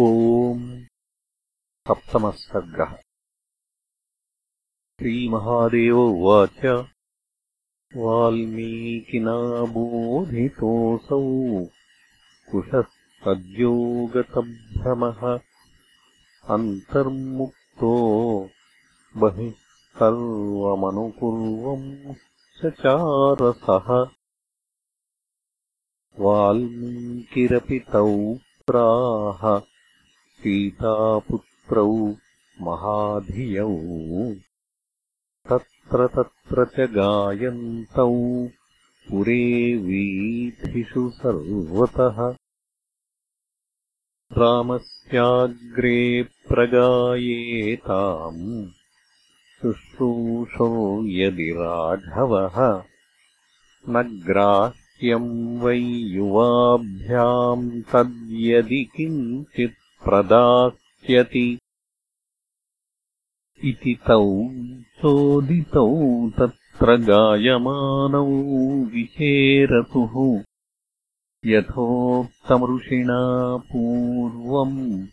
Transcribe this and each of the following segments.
ओम् सप्तमः सर्गः श्रीमहादेव उवाच। वाल्मीकिनाबोधितोऽसौ कुशः सद्योगतभ्रमः अन्तर्मुक्तो बहिः सर्वमनुपूर्वम् चचारसः वाल्मीकिरपि तौ प्राह सीतापुत्रौ महाधियौ। तत्र तत्र च गायन्तौ। पुरे वीथिषु सर्वतः। रामस्याग्रे प्रगायेताम्। शुश्रूषो यदि राघवः। न ग्राह्यम् वै युवाभ्याम् तद्यदि किञ्चित् प्रदास्यति। इति तौ चोदितौ तत्र गायमानौ विचेरतुः यथोक्तमृषिणा पूर्वम्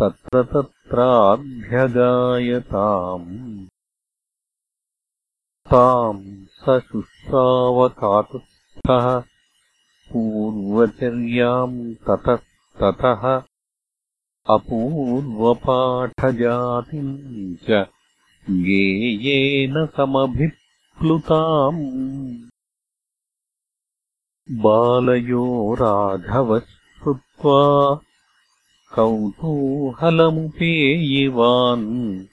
तत्र तत्राभ्यगायताम्। ताम् स शुश्रावकातस्थः पूर्वचर्याम् ततस्ततः अपूर्वपाठजातिम् च गेयेन समभिप्लुताम्। बालयो राघवः श्रुत्वा कौतूहलमुपेयिवान्।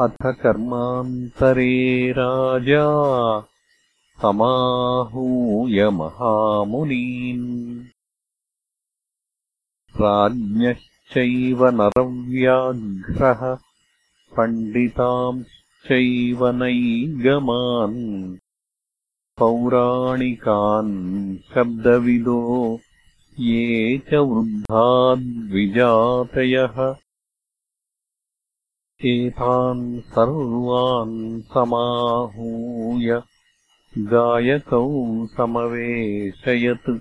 अथ कर्मान्तरे राजा समाहूय महामुनीन्। राज्ञः चैव नरव्याघ्रः पण्डितांश्चैव नैगमान्। पौराणिकान् शब्दविदो ये च वृद्धाद्विजातयः एतान् सर्वान् समाहूय गायकौ समवेशयत्।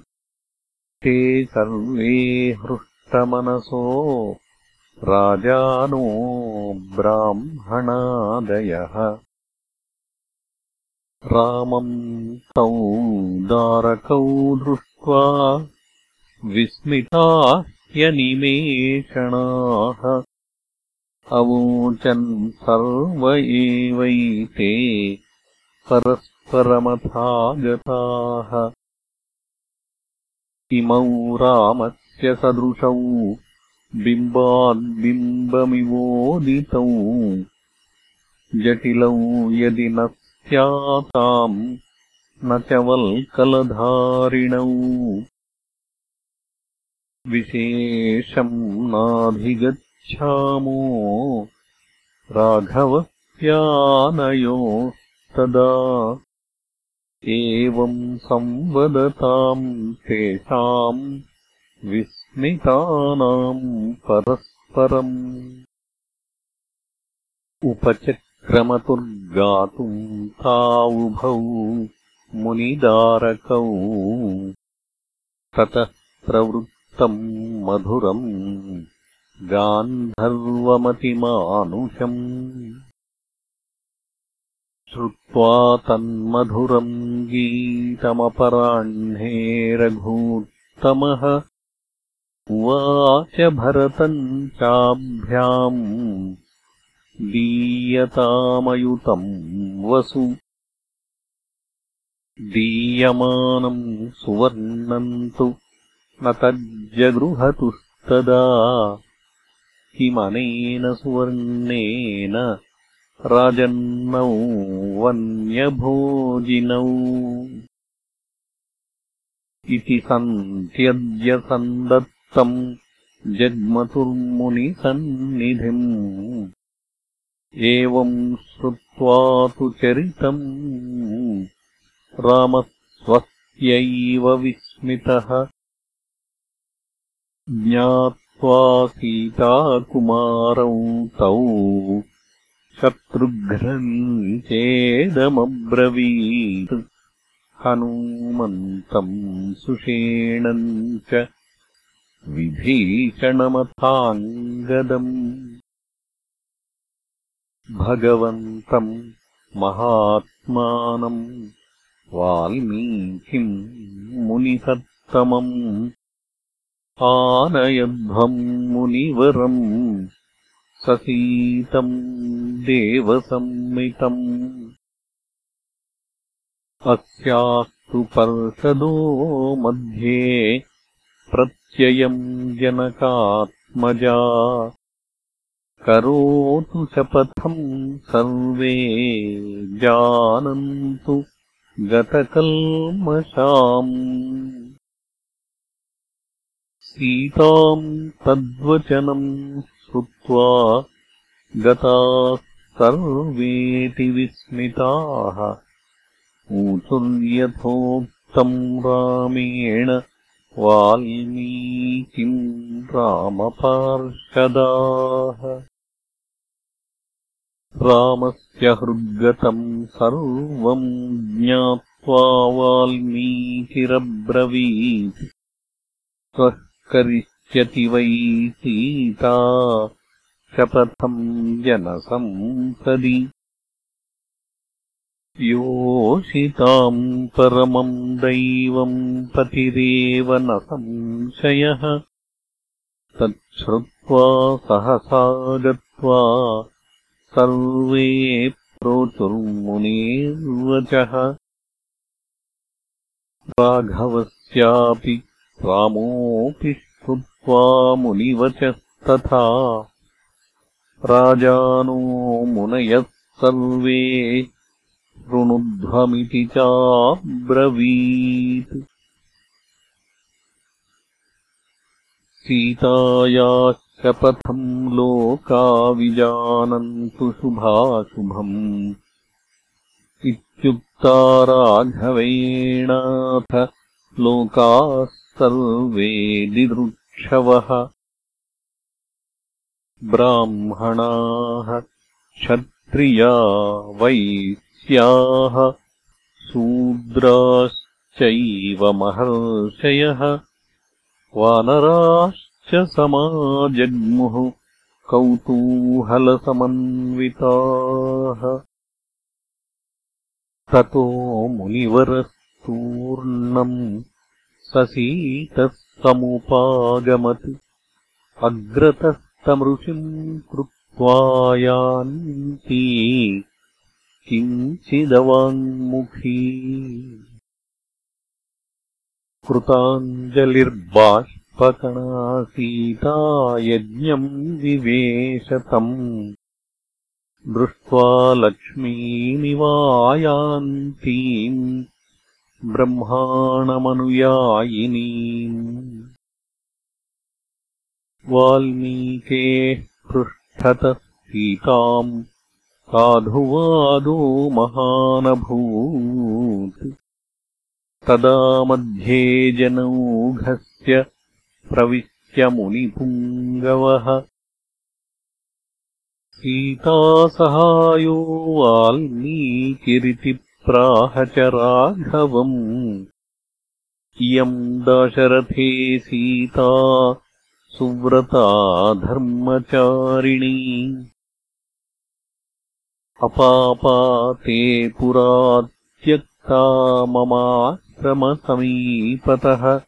ते सर्वे हृष्ट मनसो राजानो ब्राह्मणादयः। रामम् तौ दारकौ दृष्ट्वा ह्यनिमेषणाः अवोचन् सर्व एवैते परस्परमथागताः। इमौ रामः सदृशौ बिम्बाद्बिम्बमिवोदितौ जटिलौ यदि न स्याताम् न च वल्कलधारिणौ। विशेषम् नाधिगच्छामो राघवस्यानयोस्तदा एवम् संवदताम् तेषाम् विस्मितानाम् परस्परम् उपचक्रमतुर्गातुम् तावुभौ मुनिदारकौ ततः प्रवृत्तम् मधुरम् गान्धर्वमतिमानुषम् श्रुत्वा तन्मधुरम् गीतमपराह्णे रघूत्तमः उवाच भरतम् चाभ्याम् दीयतामयुतम् वसु। दीयमानम् सुवर्णम् तु न तज्जगृहतुस्तदा किमनेन सुवर्णेन राजन्नौ वन्यभोजिनौ। इति सन्त्यज्य जग्मतुर्मुनिसन्निधिम् एवम् श्रुत्वा तु चरितम्। रामः स्वस्यैव विस्मितः। ज्ञात्वा सीताकुमारौ तौ शत्रुघ्नम् चेदमब्रवीत् हनूमन्तम् सुषेणम् च विभीषणमथाङ्गदम् भगवन्तम् महात्मानम् वाल्मीकिम् मुनिसत्तमम् आनयध्वम् मुनिवरम् ससीतम् देवसम्मितम् अस्यास्तु पर्षदो मध्ये प्रत्ययम् जनकात्मजा। करोतु शपथम् सर्वे जानन्तु गतकल्मषाम्। सीताम् तद्वचनम् श्रुत्वा गताः सर्वेति विस्मिताः। ऊचुर्यथोक्तम् रामेण वाल्मीकिम् रामपार्षदाः। रामस्य हृद्गतम् सर्वम् ज्ञात्वा वाल्मीकिरब्रवीत्। स्वः करिष्यति वै सीता शपथम् जनसंसदि योषिताम् परमम् दैवम् पतिरेव न संशयः। तच्छ्रुत्वा सहसा गत्वा सर्वे प्रोचुर्मुनेर्वचः। राघवस्यापि रामोऽपि श्रुत्वा मुनिवचस्तथा। राजानो मुनयः सर्वे शृणुध्वमिति चाब्रवीत्। सीतायाः शपथम् लोका विजानन्तु शुभाशुभम्। इत्युक्ता राघवेणाथ लोकाः सर्वे दिदृक्षवः। ब्राह्मणाः क्षत्रिया वै स्याः शूद्राश्चैव महर्षयः वानराश्च समाजग्मुः कौतूहलसमन्विताः। ततो मुनिवरस्तूर्णम् ससीतः समुपागमत् अग्रतस्तमृषिम् कृत्वा यान्ती किञ्चिदवाङ्मुखी कृताञ्जलिर्बाष्पकणासीता यज्ञम् विवेशतम् दृष्ट्वा लक्ष्मीमिवायान्तीम् ब्रह्माणमनुयायिनीम् वाल्मीकेः पृष्ठतः सीताम् साधुवादो महानभूत्। तदा मध्ये जनौघस्य प्रविश्य मुनिपुङ्गवः। सीतासहायो वाल्मीकिरिति प्राह च राघवम् इयम् दाशरथे सीता सुव्रता धर्मचारिणी अपापाते पुरा त्यक्ता ममाश्रमसमीपतः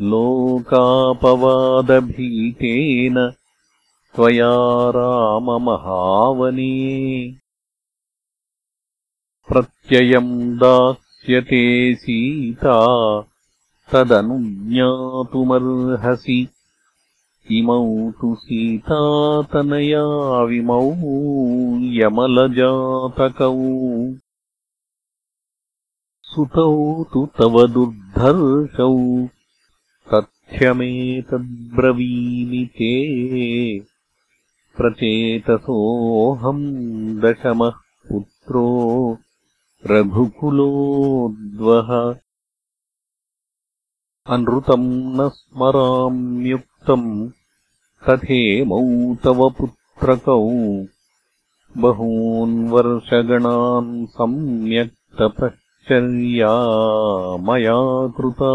लोकापवादभीतेन त्वया राममहावने। प्रत्ययम् दास्यते सीता तदनुज्ञातुमर्हसि इमौ तु सीतातनयाविमौ यमलजातकौ सुतौ तु तव दुर्धर्षौ। तथ्यमेतद्ब्रवीमि ते। प्रचेतसोऽहम् दशमः पुत्रो। रघुकुलोद्वः। अनृतम् न तथेमौ तव पुत्रकौ। बहून् वर्षगणान् सम्यक् तपश्चर्या मया कृता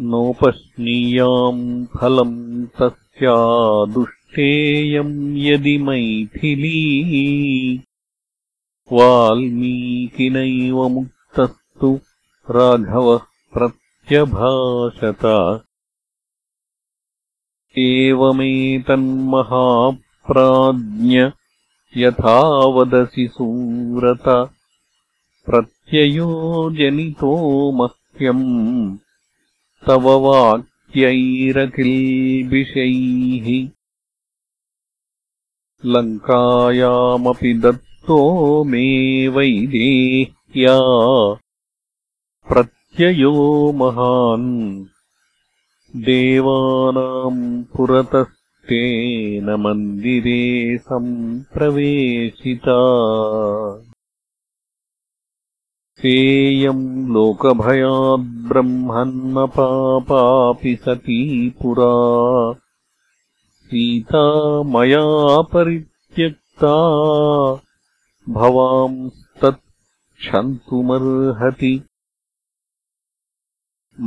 नोपश्नीयाम् फलम् तस्यादुष्टेयम् यदि मैथिली। वाल्मीकिनैव मुक्तस्तु राघवः प्रत्यभाषत एवमेतन्महाप्राज्ञ यथा वदसि सूरत प्रत्ययो जनितो मह्यम्। तव वाक्यैरकिल्बिषैः लङ्कायामपि दत्तो मे वैदेह्या प्रत्ययो महान् देवानाम् पुरतस्तेन मन्दिरे सम्प्रवेशिता। सेयम् लोकभयाद्ब्रह्मन्नपापापि सती पुरा। सीता मया परित्यक्ता। भवांस्तत्क्षन्तुमर्हति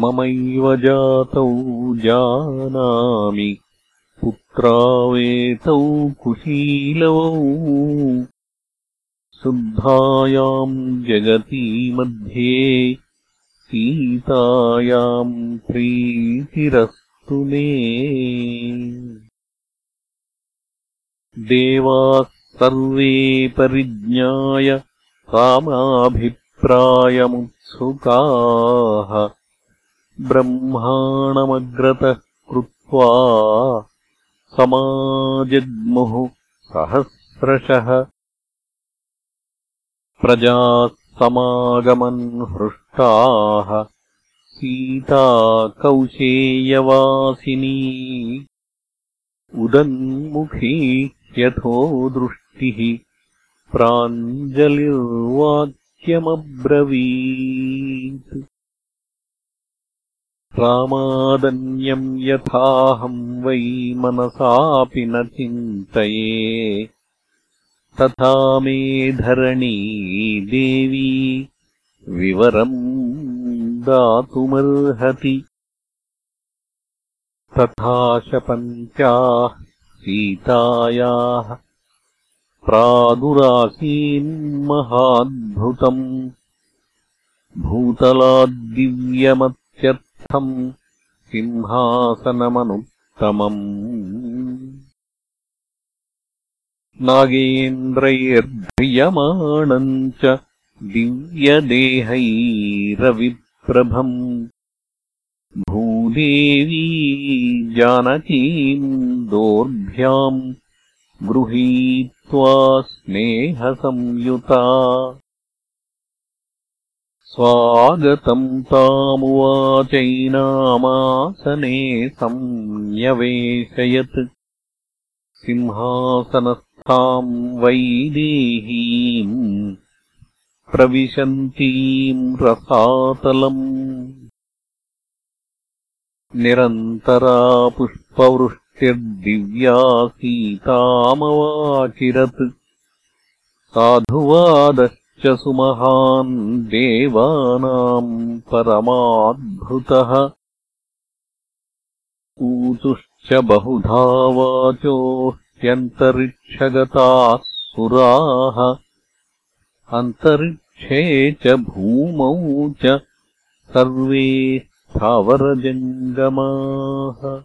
ममैव जातौ जानामि पुत्रावेतौ कुशीलवौ शुद्धायाम् जगती मध्ये सीतायाम् प्रीतिरस्तु मे देवाः सर्वे परिज्ञाय कामाभिप्रायमुत्सुकाः ब्रह्माणमग्रतः कृत्वा समाजग्मुः सहस्रशः। प्रजाः समागमन् हृष्टाः। सीता कौशेयवासिनी उदन्मुखी यथो दृष्टिः। प्राञ्जलिर्वाक्यमब्रवीत् रामादन्यम् यथाहम् वै मनसापि न चिन्तये। तथा मे धरणी देवी विवरम् दातुमर्हति। तथा शपन्त्याः सीतायाः प्रादुरासीन्महाद्भुतम् सिंहासनमनुत्तमम्। नागेन्द्रैर्ध्रियमाणम् च दिव्यदेहैरविप्रभम्। भूदेवी जानकीम् दोर्भ्याम्। गृहीत्वा स्नेहसंयुता स्वागतम् तामुवाचैनामासने संन्यवेशयत्। सिंहासनस्थाम् वैदेहीम् प्रविशन्तीम् रसातलम्। निरन्तरा पुष्पवृष्टिर्दिव्या सीतामवाचिरत् साधुवादश्च सुमहान् देवानाम् परमाद्भुतः। ऊचुश्च बहुधा वाचो ह्यन्तरिक्षगताः सुराः। अन्तरिक्षे च भूमौ च सर्वे स्थावरजङ्गमाः।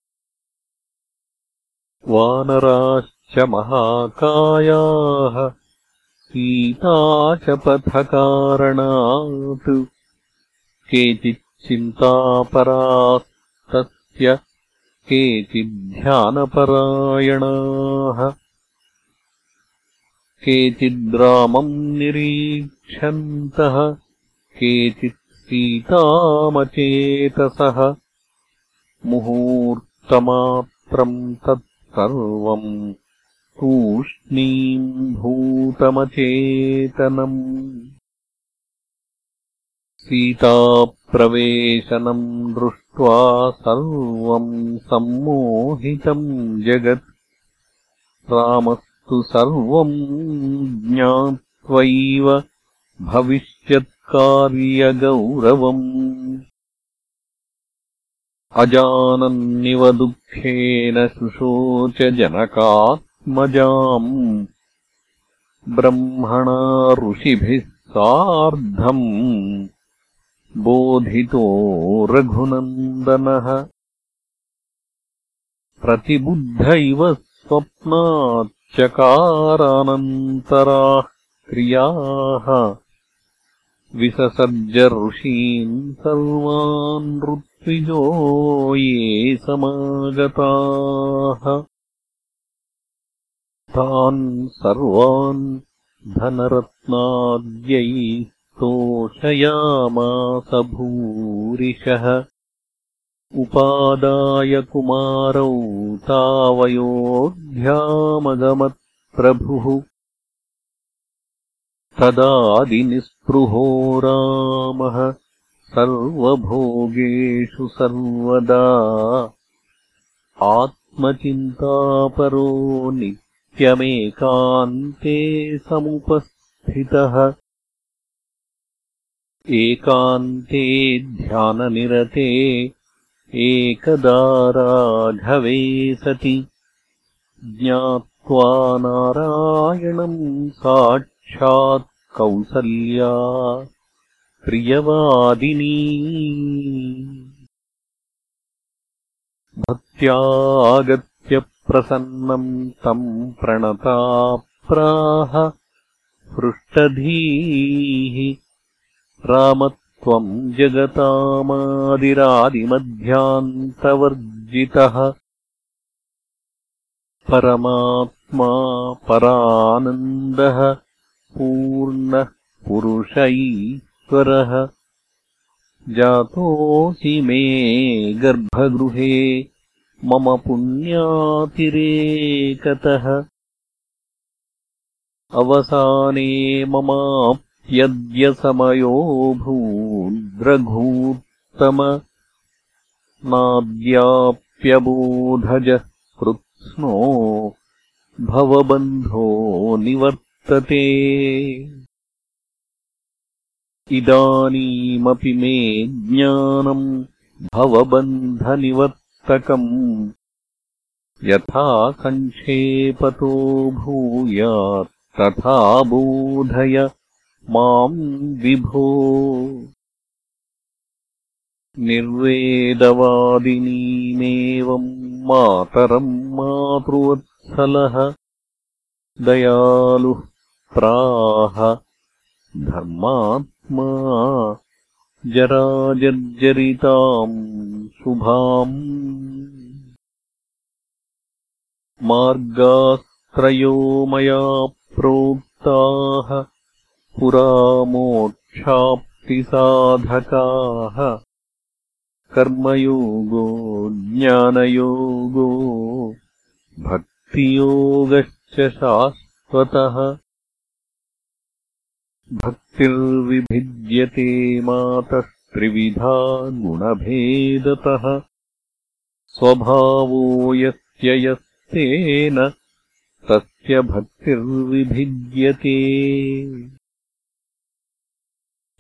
वानराश्च महाकायाः सीताशपथकारणात् केचिच्चिन्तापरास्तस्य केचिद्ध्यानपरायणाः केचिद्रामम् निरीक्षन्तः केचित् सीतामचेतसः मुहूर्तमात्रम् तत्सर्वम् तूष्णीम् भूतमचेतनम्। सीताप्रवेशनम् दृष्ट्वा सर्वम् सम्मोहितम् जगत्। रामस्तु सर्वम् ज्ञात्वैव भविष्यत् कार्यगौरवम् अजानन्निव दुःखेन शुशोच जनकात्मजाम् ब्रह्मणा ऋषिभिः सार्धम् बोधितो रघुनन्दनः प्रतिबुद्ध इव स्वप्नाच्चकारानन्तराः क्रियाः विससर्ज ऋषीन् सर्वान् ऋत्विजो ये समागताः तान् सर्वान् धनरत्नाद्यैस्तोषयामास भूरिशः उपादाय कुमारौ तावयोऽध्यामगमत्प्रभुः तदादिनिःस्पृहो रामः। सर्वभोगेषु सर्वदा। आत्मचिन्तापरो नित्यमेकान्ते समुपस्थितः। एकान्ते ध्याननिरते एकदा राघवे सति। ज्ञात्वा नारायणम् साक्षात् कौसल्या प्रियवादिनी। भक्त्यागत्य प्रसन्नम् तम् प्रणता प्राह पृष्टधीः राम त्वम् जगतामादिरादिमध्यान्तवर्जितः। परमात्मा परानन्दः पूर्णः पुरुष ईश्वरः जातोऽसि मे गर्भगृहे मम पुण्यातिरेकतः। अवसाने ममा यद्य समयो भूद्रघूत्तम नाद्याप्यबोधजः कृत्स्नो भवबन्धो निवर्तते। इदानीमपि मे ज्ञानम् भवबन्धनिवर्तकम् यथा सङ्क्षेपतो भूयात् तथा बोधय माम् विभो। निर्वेदवादिनीमेवम् मातरम् मातृवत्सलः दयालुः प्राह धर्मात्मा जराजर्जरिताम् शुभाम् मार्गास्त्रयो मया प्रोक्ताः पुरा मोक्षाप्तिसाधकाः। कर्मयोगो ज्ञानयोगो भक्तियोगश्च शाश्वतः भक्तिर्विभिद्यते मातस्त्रिविधा गुणभेदतः। स्वभावो यस्य यस्तेन तस्य भक्तिर्विभिद्यते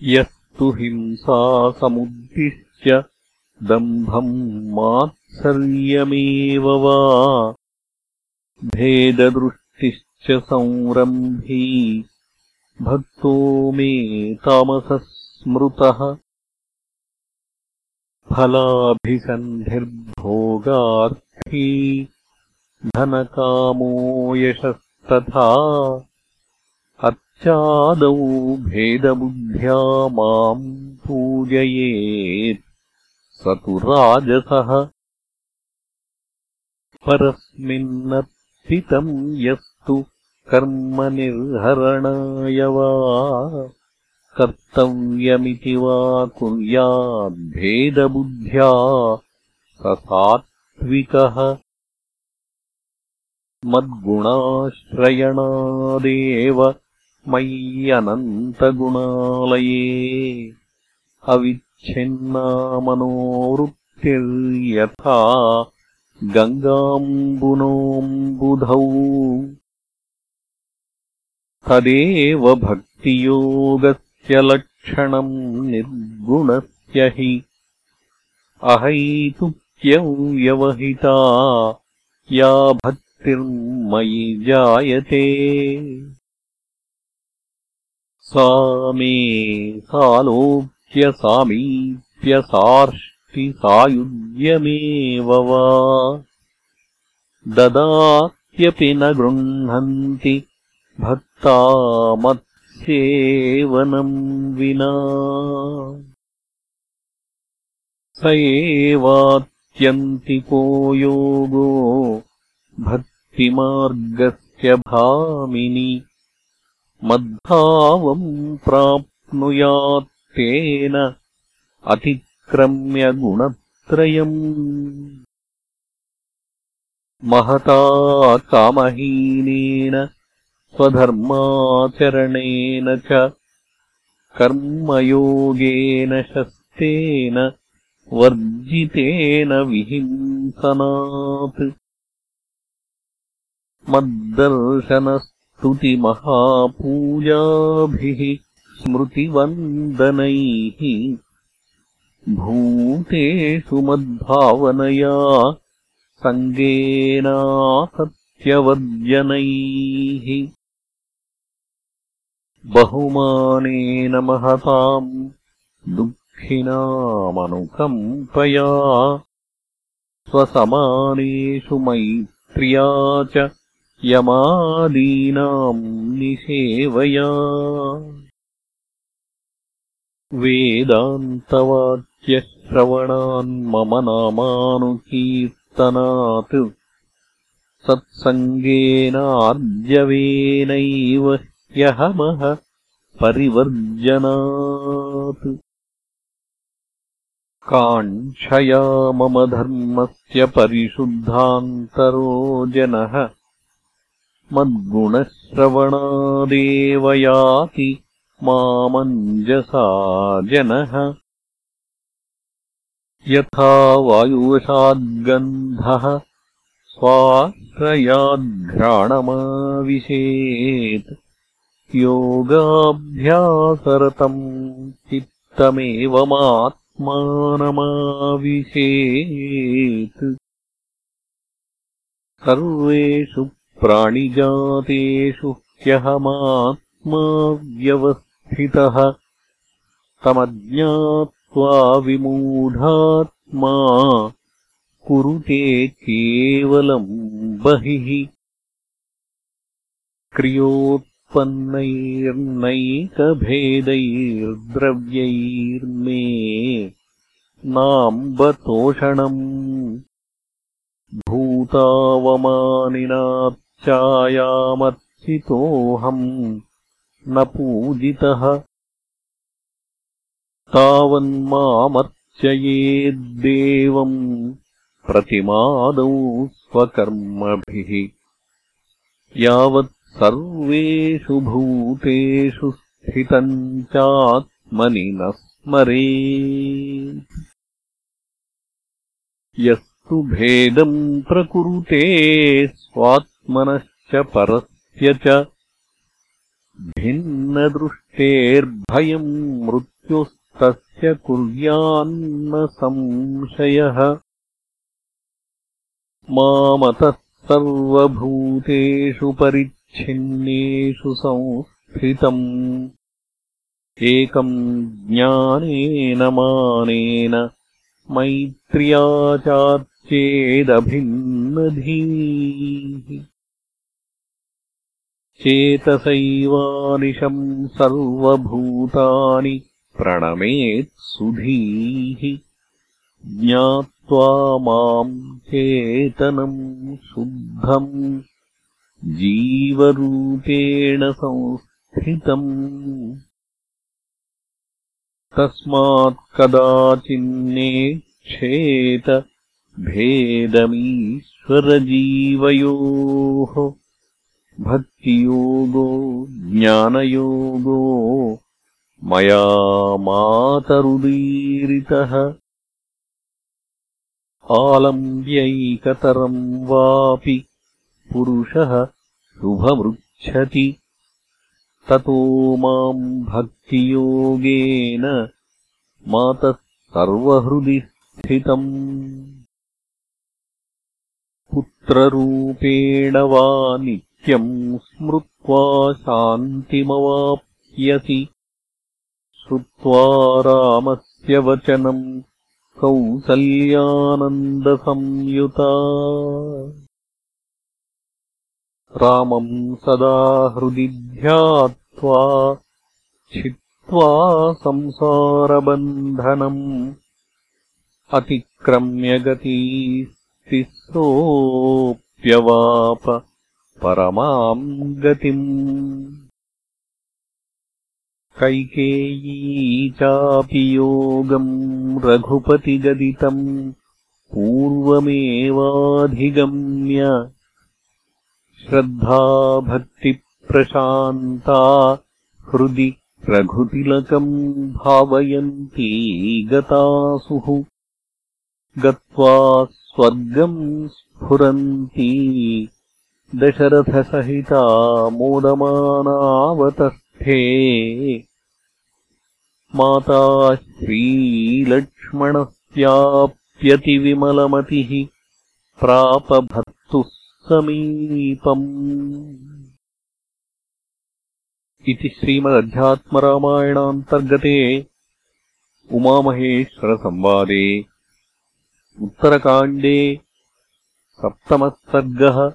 यस्तु हिंसासमुद्दिश्य दम्भम् मात्सर्यमेव वा। भेददृष्टिश्च संरम्भी भक्तो मे तामसः स्मृतः फलाभिसन्धिर्भोगार्थी धनकामो यशस्तथा चादौ भेदबुद्ध्या माम् पूजयेत् स तु राजसः परस्मिन्नर्पितम् यस्तु कर्मनिर्हरणाय वा कर्तव्यमिति वा कुर्याद्भेदबुद्ध्या। सात्विकः मद्गुणाश्रयणादेव मय्यनन्तगुणालये। अविच्छिन्नामनोवृत्तिर्यथा गङ्गाम्बुनोऽम्बुधौ तदेव भक्तियोगस्य लक्षणम् निर्गुणस्य हि। अहैतुक्यमनन्तगुणालये व्यवहिता या भक्तिर्मयि जायते। सा मे सालोक्यसामीप्यसार्ष्टिसायुज्यमेव वा। ददात्यपि न गृह्णन्ति भक्ता मत्सेवनम् विना स एवात्यन्तिको योगो भक्तिमार्गस्य भामिनि मद्भावम् प्राप्नुयात्तेन अतिक्रम्य गुणत्रयम् महता कामहीनेन स्वधर्माचरणेन च कर्मयोगेन शस्तेन वर्जितेन विहिंसनात्। मद्दर्शनस्तुतिमहापूजाभिः स्मृतिवन्दनैः भूतेषु मद्भावनया सङ्गेनासत्यवर्जनैः बहुमानेन महताम् दुःखिनामनुकम्पया। स्वसमानेषु मैत्र्या च यमादीनाम् निषेवया वेदान्तवाक्यश्रवणान्मम नामानुकीर्ति तनात् सत्सङ्गेनार्जवेनैव ह्यहमः परिवर्जनात्। काङ्क्षया मम धर्मस्य परिशुद्धान्तरो जनः। मद्गुणश्रवणादेव याति मामञ्जसा जनः। यथा वायुवशाद्गन्धः स्वाश्रयाद्घ्राणमाविशेत् योगाभ्यासरतम् चित्तमेवमात्मानमाविशेत्। सर्वेषु प्राणिजातेषु ह्यहमात्मा व्यवस्थितः तमज्ञात् विमूढात्मा कुरुते केवलम् बहिः क्रियोत्पन्नैर्नैकभेदैर्द्रव्यैर्मे नाम्बतोषणम् भूतावमानिनाच्चायामर्चितोऽहम् न पूजितः तावन्मामर्चयेद्देवम् प्रतिमादौ स्वकर्मभिः यावत् सर्वेषु भूतेषु स्थितम् चात्मनि न स्मरे। यस्तु भेदम् प्रकुरुते स्वात्मनश्च परस्य च। भिन्नदृष्टेर्भयम् मृत्युस् तस्य कुर्यान्न संशयः। मामतः सर्वभूतेषु परिच्छिन्नेषु संस्थितम्। एकम् ज्ञानेन मानेन मैत्र्याचार्चेदभिन्नधीः चेतसैवानिशम् सर्वभूतानि प्रणमेत्सुधीः ज्ञात्वा माम् चेतनम् शुद्धम् जीवरूपेण संस्थितम्। तस्मात् कदाचिन्नेक्षेत भेदमीश्वरजीवयोः। भक्तियोगो ज्ञानयोगो मया मातरुदीरितः। आलम्ब्यैकतरम् वापि पुरुषः शुभमृच्छति। ततो माम् भक्तियोगेन मातः सर्वहृदि स्थितम्। पुत्ररूपेण वा नित्यम् स्मृत्वा शान्तिमवाप्यसि। श्रुत्वा रामस्य वचनम् कौसल्यानन्दसंयुता रामम् सदा हृदि ध्यात्वा छित्त्वा संसारबन्धनम् अतिक्रम्यगतीस्तिस्रोऽप्यवाप परमाम् गतिम्। कैकेयी चापि योगम् रघुपतिगदितम् पूर्वमेवाधिगम्य श्रद्धाभक्तिप्रशान्ता हृदि रघुतिलकम् भावयन्ती गतासुः। गत्वा स्वर्गम् स्फुरन्ती दशरथसहिता मोदमानावतस्थे। माता श्रीलक्ष्मणस्याप्यतिविमलमतिः प्रापभर्तुः समीपम्। इति श्रीमदध्यात्मरामायणान्तर्गते उमामहेश्वरसंवादे। उत्तरकाण्डे सप्तमः सर्गः